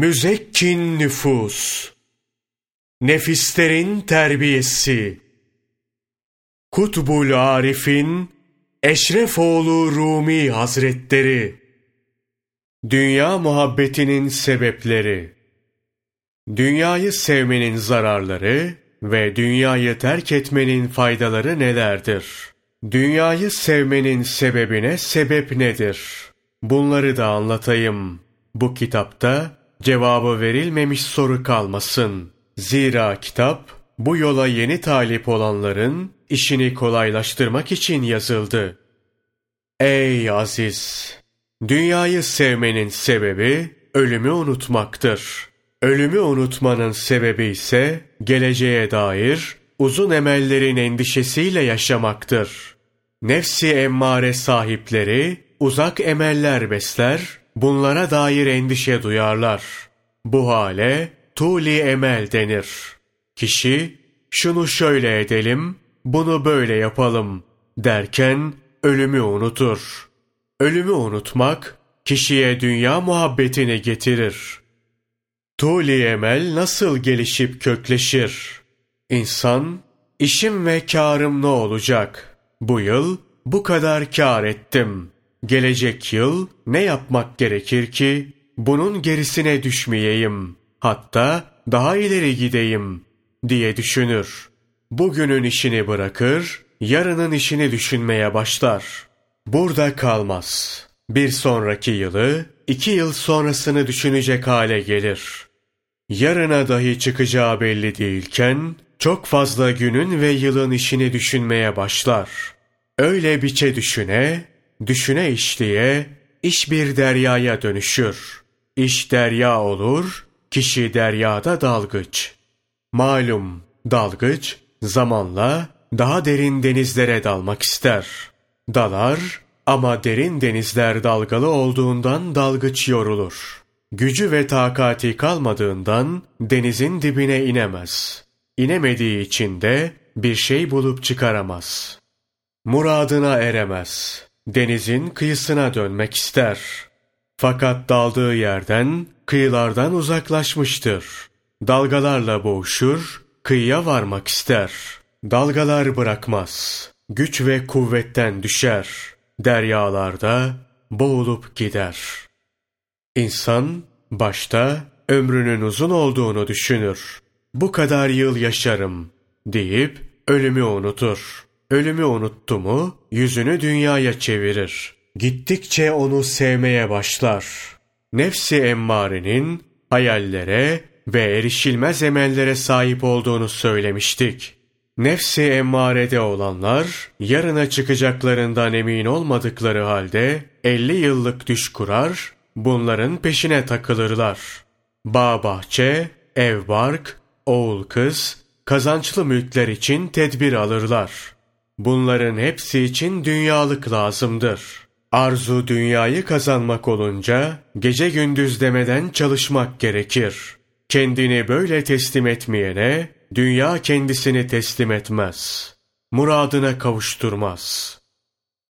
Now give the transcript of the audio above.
Müzekkin nüfus, nefislerin terbiyesi, Kutbul Arif'in Eşrefoğlu Rumi Hazretleri, Dünya muhabbetinin sebepleri, Dünyayı sevmenin zararları ve dünyayı terk etmenin faydaları nelerdir? Dünyayı sevmenin sebebine sebep nedir? Bunları da anlatayım. Bu kitapta cevabı verilmemiş soru kalmasın. Zira kitap bu yola yeni talip olanların işini kolaylaştırmak için yazıldı. Ey aziz! Dünyayı sevmenin sebebi ölümü unutmaktır. Ölümü unutmanın sebebi ise geleceğe dair uzun emellerin endişesiyle yaşamaktır. Nefsi emmare sahipleri uzak emeller besler, bunlara dair endişe duyarlar. Bu hale tuli emel denir. Kişi şunu şöyle edelim, bunu böyle yapalım derken ölümü unutur. Ölümü unutmak kişiye dünya muhabbetini getirir. Tuli emel nasıl gelişip kökleşir? İnsan, işim ve karım ne olacak? Bu yıl bu kadar kar ettim. Gelecek yıl ne yapmak gerekir ki bunun gerisine düşmeyeyim. Hatta daha ileri gideyim diye düşünür. Bugünün işini bırakır, yarının işini düşünmeye başlar. Burada kalmaz. Bir sonraki yılı, iki yıl sonrasını düşünecek hale gelir. Yarına dahi çıkacağı belli değilken, çok fazla günün ve yılın işini düşünmeye başlar. Öyle biçe düşüne, düşüne işliye, iş bir deryaya dönüşür. İş derya olur, kişi deryada dalgıç. Malum, dalgıç, zamanla daha derin denizlere dalmak ister. Dalar ama derin denizler dalgalı olduğundan dalgıç yorulur. Gücü ve takati kalmadığından denizin dibine inemez. İnemediği için de bir şey bulup çıkaramaz. Muradına eremez. Denizin kıyısına dönmek ister. Fakat daldığı yerden, kıyılardan uzaklaşmıştır. Dalgalarla boğuşur, kıyıya varmak ister. Dalgalar bırakmaz. Güç ve kuvvetten düşer. Deryalarda boğulup gider. İnsan başta ömrünün uzun olduğunu düşünür. Bu kadar yıl yaşarım deyip ölümü unutur. Ölümü unuttu mu yüzünü dünyaya çevirir. Gittikçe onu sevmeye başlar. Nefsi emmarenin hayallere ve erişilmez emellere sahip olduğunu söylemiştik. Nefsi emmarede olanlar yarına çıkacaklarından emin olmadıkları halde 50 yıllık düş kurar, bunların peşine takılırlar. Bağ bahçe, ev bark, oğul kız, kazançlı mülkler için tedbir alırlar. Bunların hepsi için dünyalık lazımdır. Arzu dünyayı kazanmak olunca gece gündüz demeden çalışmak gerekir. Kendini böyle teslim etmeyene dünya kendisini teslim etmez. Muradına kavuşturmaz.''